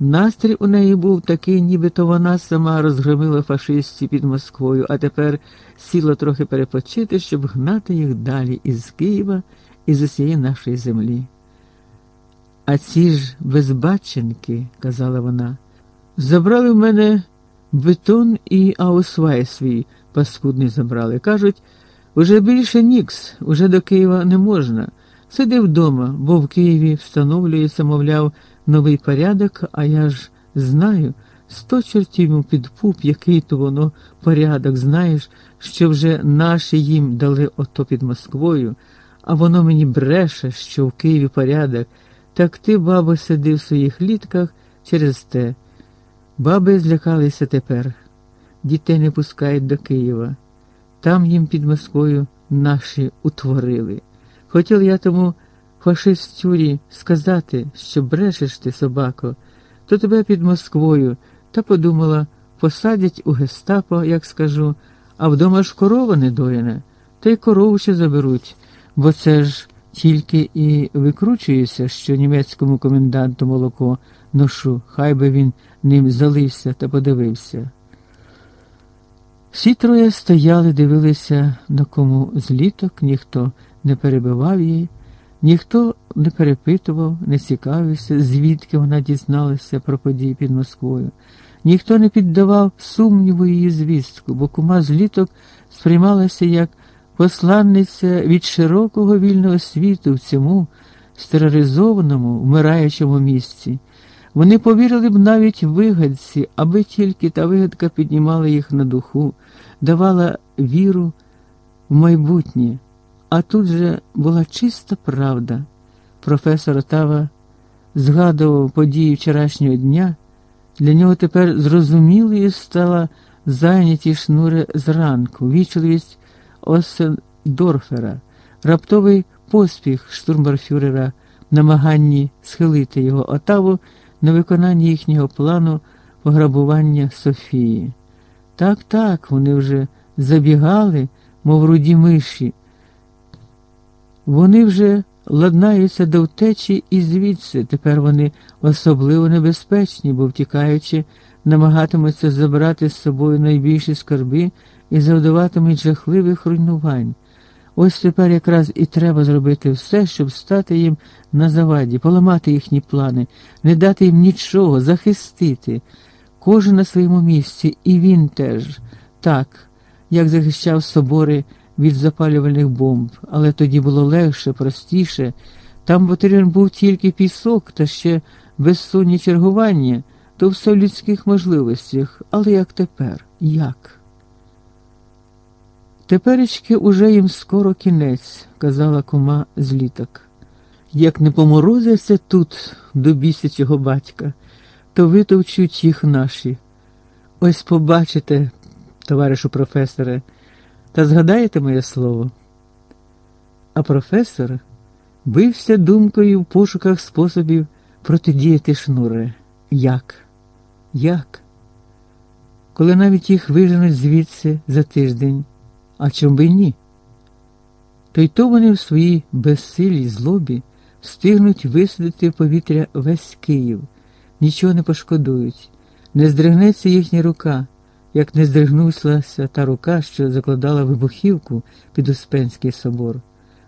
Настрій у неї був такий, нібито вона сама розгромила фашистів під Москвою, а тепер сіла трохи перепочити, щоб гнати їх далі із Києва і з усієї нашої землі. А ці ж безбаченки, казала вона, забрали в мене бетон і аусвай свій паскудний забрали. Кажуть, уже більше нікс, уже до Києва не можна. Сиди вдома, бо в Києві встановлюється, мовляв, новий порядок, а я ж знаю, сто чортів під пуп, який то воно порядок, знаєш, що вже наші їм дали ото під Москвою, а воно мені бреше, що в Києві порядок. Так ти, бабо, сиди в своїх літках через те. Баби злякалися тепер. Дітей не пускають до Києва. Там їм під Москвою наші утворили. Хотів я тому фашистюрі сказати, що брешеш ти, собако, то тебе під Москвою, та подумала, посадять у гестапо, як скажу, а вдома ж корова недоїна, та й корову ще заберуть, бо це ж тільки і викручується, що німецькому коменданту молоко ношу, хай би він ним залився та подивився. Всі троє стояли, дивилися, на кому зліток, ніхто не перебивав її, ніхто не перепитував, не цікавився, звідки вона дізналася про події під Москвою. Ніхто не піддавав сумніву її звістку, бо кума зліток сприймалася як посланниця від широкого вільного світу в цьому стерилізованому, вмираючому місці. Вони повірили б навіть вигадці, аби тільки та вигадка піднімала їх на духу, давала віру в майбутнє. А тут же була чиста правда. Професор Отава згадував події вчорашнього дня. Для нього тепер зрозумілою стала зайняті шнури зранку, вічливість Осендорфера, раптовий поспіх штурмбарфюрера в намаганні схилити його отаву на виконання їхнього плану пограбування Софії. Так, так, вони вже забігали, мов руді миші. Вони вже ладнаються до втечі і звідси. Тепер вони особливо небезпечні, бо втікаючи, намагатимуться забрати з собою найбільші скарби і завдаватимуть жахливих руйнувань. Ось тепер якраз і треба зробити все, щоб стати їм на заваді, поламати їхні плани, не дати їм нічого, захистити. Кожен на своєму місці, і він теж, так, як захищав собори від запалювальних бомб, але тоді було легше, простіше. Там потрібен був тільки пісок та ще безсонні чергування, то все в людських можливостях. Але як тепер? Як? Теперечки уже їм скоро кінець, казала кума з літок. Як не поморозяться тут до бісячого батька, то витовчуть їх наші. Ось побачите, товаришу професоре, та згадаєте моє слово. А професор бився думкою в пошуках способів протидіяти шнуре. Як? Як? Коли навіть їх виженуть звідси за тиждень. А чом би ні? То й то вони в своїй безсилій злобі встигнуть висадити в повітря весь Київ, нічого не пошкодують, не здригнеться їхня рука, як не здригнулася та рука, що закладала вибухівку під Успенський собор.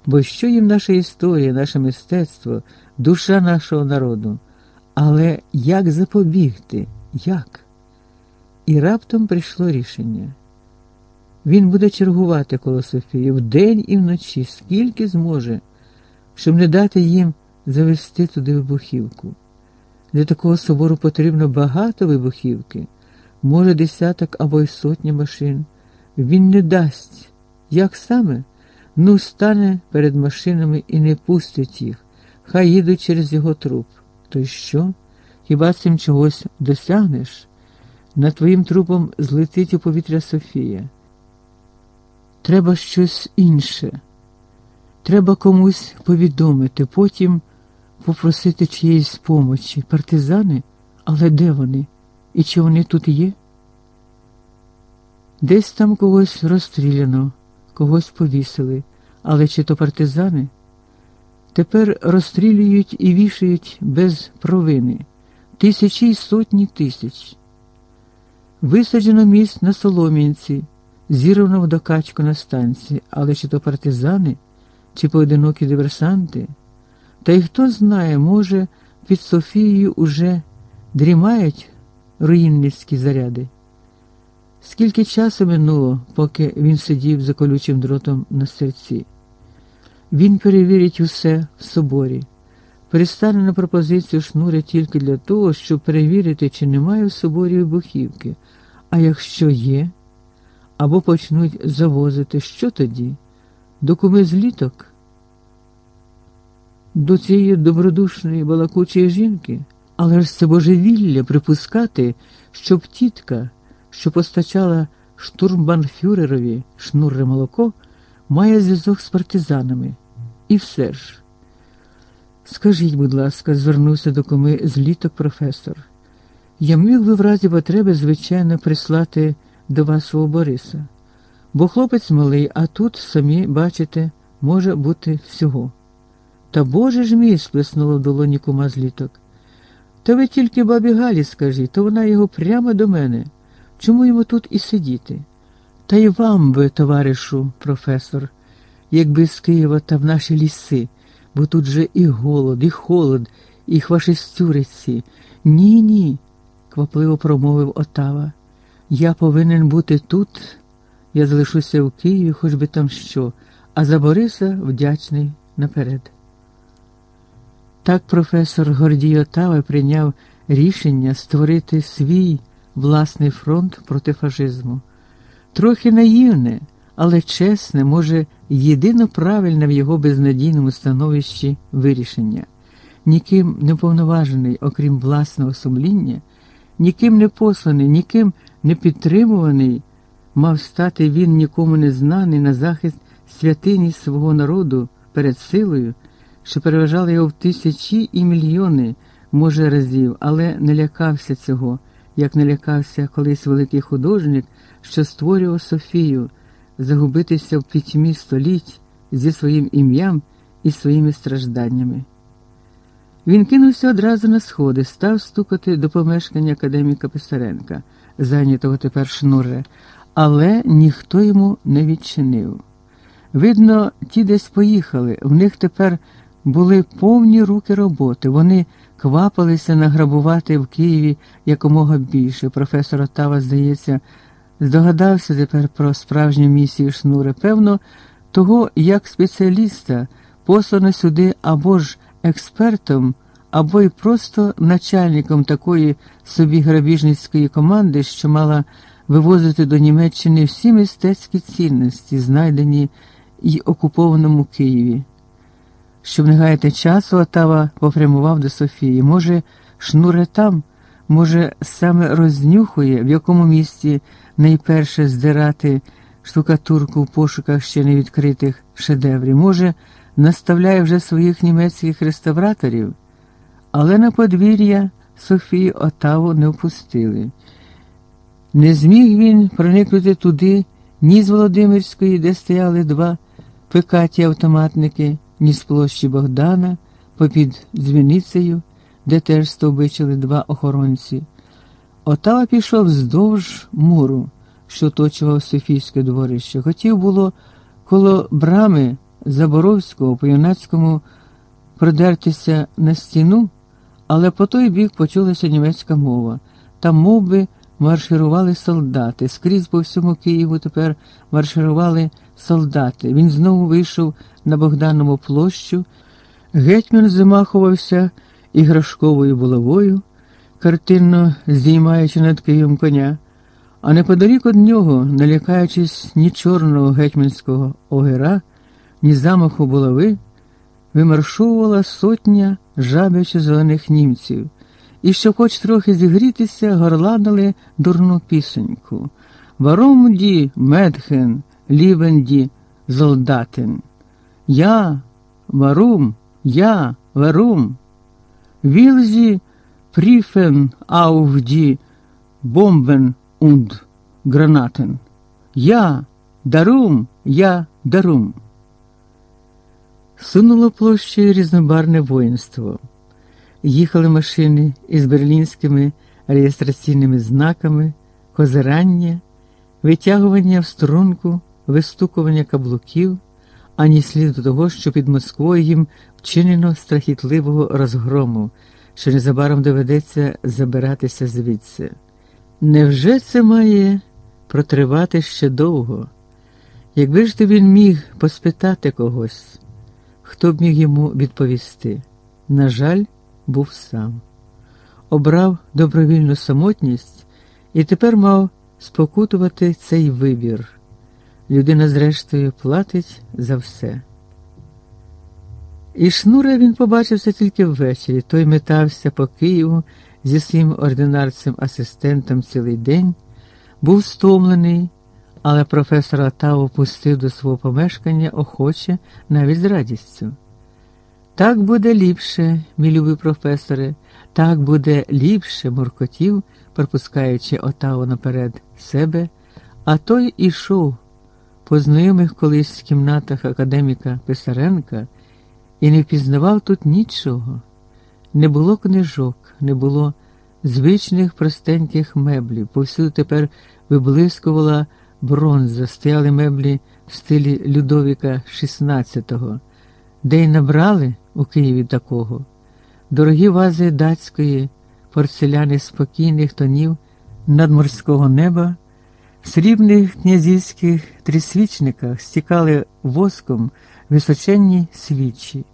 Бо що їм наша історія, наше мистецтво, душа нашого народу? Але як запобігти? Як? І раптом прийшло рішення. Він буде чергувати коло Софії вдень і вночі, скільки зможе, щоб не дати їм завести туди вибухівку. Для такого собору потрібно багато вибухівки, може, десяток або й сотні машин. Він не дасть. Як саме? Ну, стане перед машинами і не пустить їх. Хай їдуть через його труп. То й що? Хіба цим чогось досягнеш? Над твоїм трупом злетить у повітря Софія. Треба щось інше. Треба комусь повідомити, потім попросити чиєїсь помочі. Партизани? Але де вони? І чи вони тут є? Десь там когось розстріляно, когось повісили, але чи то партизани? Тепер розстрілюють і вішають без провини тисячі й сотні тисяч. Висаджено міст на Солом'янці зірвано в докачку на станції, але чи то партизани, чи поодинокі диверсанти, та й хто знає, може, під Софією уже дрімають руїнницькі заряди. Скільки часу минуло, поки він сидів за колючим дротом на серці. Він перевірить усе в соборі, перестане на пропозицію шнуря тільки для того, щоб перевірити, чи немає в соборі вибухівки, а якщо є, або почнуть завозити. Що тоді? До куми зліток? До цієї добродушної балакучої жінки? Але ж це божевілля припускати, щоб тітка, що постачала штурмбанфюрерові шнурре молоко, має зв'язок з партизанами. І все ж. Скажіть, будь ласка, звернувся до коми зліток професор. Я міг би в разі потреби, звичайно, прислати до вас свого Бориса, бо хлопець малий, а тут, самі бачите, може бути всього. Та Боже ж мій, сплеснуло в долоні кума з літок. Та ви тільки бабі Галі скажіть, то вона його прямо до мене. Чому йому тут і сидіти? Та й вам би, товаришу професор, якби з Києва та в наші ліси, бо тут же і голод, і холод, і хвашистюриці. Ні, ні, квапливо промовив Отава. Я повинен бути тут, я залишуся в Києві, хоч би там що, а за Бориса вдячний наперед. Так професор Гордій Отава прийняв рішення створити свій власний фронт проти фашизму. Трохи наївне, але чесне, може, єдино правильне в його безнадійному становищі вирішення. Ніким не повноважений, окрім власного сумління, ніким не посланий, ніким не підтримуваний, мав стати він нікому не знаний на захист святині свого народу перед силою, що переважала його в тисячі і мільйони, може, разів, але не лякався цього, як не лякався колись великий художник, що створював Софію, загубитися в пітьмі століть зі своїм ім'ям і своїми стражданнями. Він кинувся одразу на сходи, став стукати до помешкання академіка Писаренка, зайнятого тепер шнуре, але ніхто йому не відчинив. Видно, ті десь поїхали, в них тепер були повні руки роботи. Вони квапилися награбувати в Києві якомога більше. Професор Отава, здається, здогадався тепер про справжню місію шнури. Певно, того, як спеціаліста, послано сюди або ж експертом, або й просто начальником такої собі грабіжницької команди, що мала вивозити до Німеччини всі мистецькі цінності, знайдені й окупованому Києві. Щоб не гаяти часу, Отава попрямував до Софії. Може, шнуре там, може, саме рознюхує, в якому місці найперше здирати штукатурку в пошуках ще невідкритих шедеврів, може, наставляє вже своїх німецьких реставраторів, але на подвір'я Софії Отаву не впустили. Не зміг він проникнути туди, ні з Володимирської, де стояли два пикаті автоматники, ні з площі Богдана, попід дзвіницею, де теж стовбичили два охоронці. Отава пішов вздовж муру, що оточував Софійське дворище. Хотів було коло брами Заборовського по юнацькому продертися на стіну, але по той бік почулася німецька мова. Там мов би, марширували солдати. Скрізь по всьому Києву тепер марширували солдати. Він знову вийшов на Богданову площу. Гетьман замахувався іграшковою булавою, картинно здіймаючи над Києвом коня, а неподалік від нього, налякаючись ні чорного гетьманського огира, ні замаху булави, вимаршовувала сотня жабячо зелених німців і, щоб хоч трохи зігрітися, горладали дурну пісеньку. Warum die Mädchen, lieben die Soldaten. Ja, warum, ja, warum. Weil sie pfeifen auf die Bomben und Granaten. Ja, darum, ja, darum. Сунуло площею різнобарвне воїнство. Їхали машини із берлінськими реєстраційними знаками, козирання, витягування в струнку, вистукування каблуків, ані сліду того, що під Москвою їм вчинено страхітливого розгрому, що незабаром доведеться забиратися звідси. Невже це має протривати ще довго? Якби ж то він міг поспитати когось, хто б міг йому відповісти? На жаль, був сам. Обрав добровільну самотність і тепер мав спокутувати цей вибір. Людина, зрештою, платить за все. І шнура він побачився тільки ввечері. Той метався по Києву зі своїм ординарцем-асистентом цілий день, був стомлений, але професор Атаву пустив до свого помешкання охоче, навіть з радістю. Так буде ліпше, мій любий професоре, так буде ліпше, муркотів, пропускаючи Отаву наперед себе, а той ішов по знайомих колись в кімнатах академіка Писаренка і не впізнавав тут нічого. Не було книжок, не було звичних простеньких меблів. Повсюди тепер виблискувала бронза, стояли меблі в стилі Людовіка XVI, де й набрали у Києві такого. Дорогі вази датської, порцеляни спокійних тонів надморського неба, в срібних князівських трисвічниках стікали воском височенні свічі.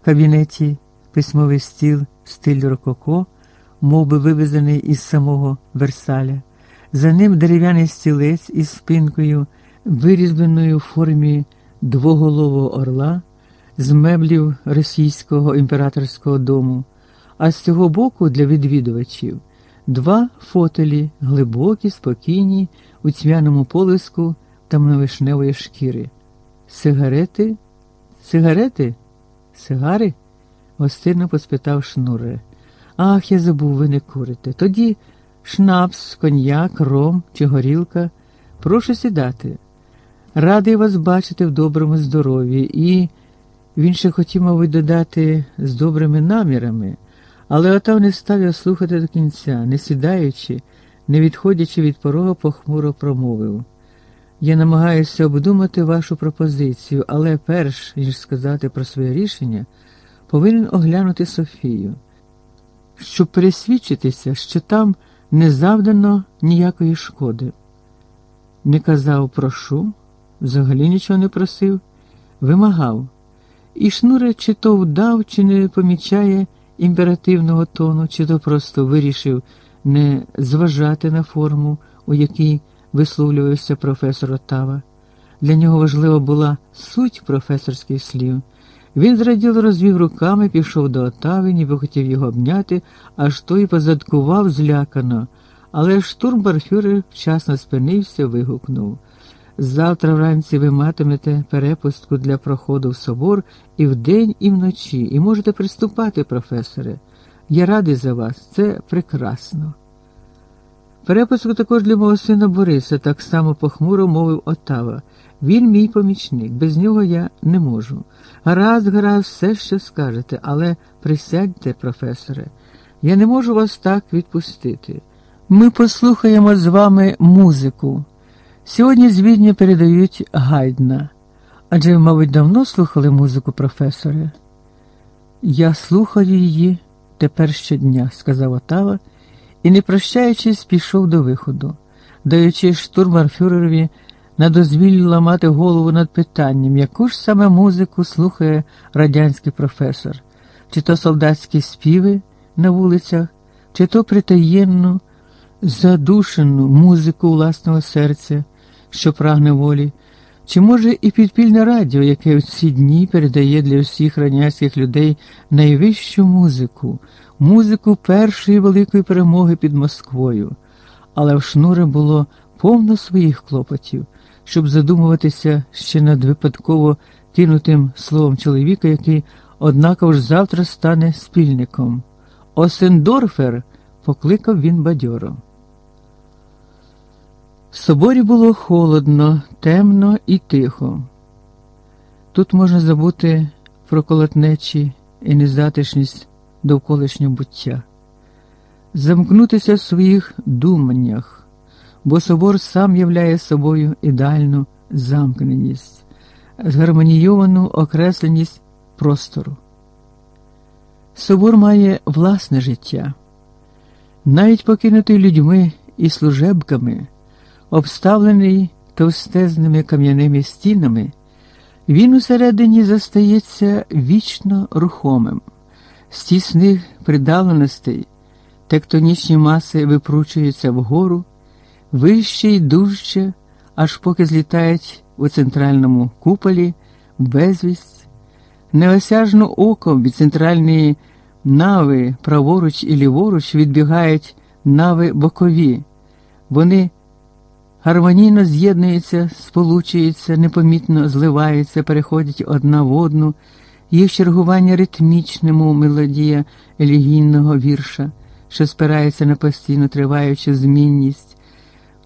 В кабінеті письмовий стіл стиль рококо, мов би вивезений із самого Версаля. За ним дерев'яний стілець із спинкою, вирізбленою в формі двоголового орла з меблів російського імператорського дому, а з цього боку для відвідувачів два фотелі, глибокі, спокійні, у цвяному полиску темновишневої шкіри. Сигарети? Сигарети? Сигари? гостинно поспитав Шнуре. Ах, я забув, ви не курите. Тоді шнапс, коньяк, ром чи горілка. Прошу сідати. Радий вас бачити в доброму здоров'ї і він ще хотів, мабуть, додати з добрими намірами, але Отава не став його слухати до кінця, не сідаючи, не відходячи від порога, похмуро промовив. Я намагаюся обдумати вашу пропозицію, але перш ніж сказати про своє рішення, повинен оглянути Софію, щоб пересвідчитися, що там не завдано ніякої шкоди. Не казав прошу, взагалі нічого не просив, вимагав. І шнуре чи то вдав, чи не помічає імперативного тону, чи то просто вирішив не зважати на форму, у якій висловлювався професор Отава. Для нього важлива була суть професорських слів. Він зраділо розвів руками, пішов до Отави, ніби хотів його обняти, аж той позадкував злякано, але штурмбарфюрер вчасно спинився, вигукнув. Завтра вранці ви матимете перепустку для проходу в собор і вдень, і вночі, і можете приступати, професоре. Я радий за вас, це прекрасно. Перепустку також для мого сина Бориса, так само похмуро мовив Отава. Він мій помічник, без нього я не можу. Гаразд, гаразд, все, що скажете, але присядьте, професоре, я не можу вас так відпустити. Ми послухаємо з вами музику. Сьогодні з Відня передають Гайдна. Адже мабуть, давно слухали музику професора? Я слухаю її тепер щодня, сказав Отава, і, не прощаючись, пішов до виходу, даючи штурмарфюрерові на дозвіллю ламати голову над питанням, яку ж саме музику слухає радянський професор, чи то солдатські співи на вулицях, чи то притаєнну, задушену музику власного серця що прагне волі, чи може і підпільне радіо, яке в ці дні передає для всіх радянських людей найвищу музику, музику першої великої перемоги під Москвою, але в шнури було повно своїх клопотів, щоб задумуватися ще над випадково кинутим словом чоловіка, який, однаково ж завтра стане спільником. Осендорфер покликав він бадьоро. В соборі було холодно, темно і тихо. Тут можна забути про колотнечі і незатишність довколишнього буття, замкнутися в своїх думаннях, бо собор сам являє собою ідеальну замкненість, згармонійовану окресленість простору. Собор має власне життя, навіть покинутий людьми і служебками. Обставлений товстезними кам'яними стінами, він усередині застається вічно рухомим, з тісних придавленостей тектонічні маси випручуються вгору, вище й дужче, аж поки злітають у центральному куполі безвість, неосяжно оком від центральної нави праворуч і ліворуч відбігають нави бокові. Вони гармонійно з'єднуються, сполучуються, непомітно зливаються, переходять одна в одну, їх чергування ритмічному мелодія елегійного вірша, що спирається на постійно триваючу змінність.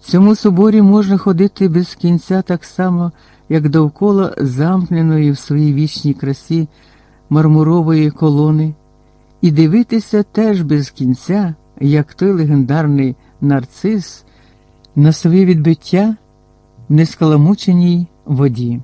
В цьому соборі можна ходити без кінця так само, як довкола замкненої в своїй вічній красі мармурової колони, і дивитися теж без кінця, як той легендарний нарцис на своє відбиття в нескаламученій воді.